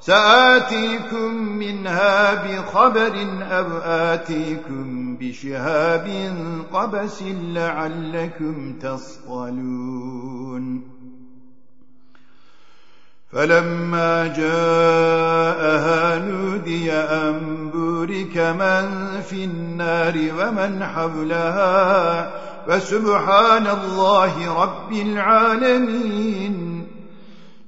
سآتيكم منها بخبر أو آتيكم بشهاب قبس لعلكم تصطلون؟ فلما جاءها نودي أن بورك من في النار ومن حولها فسبحان الله رب العالمين.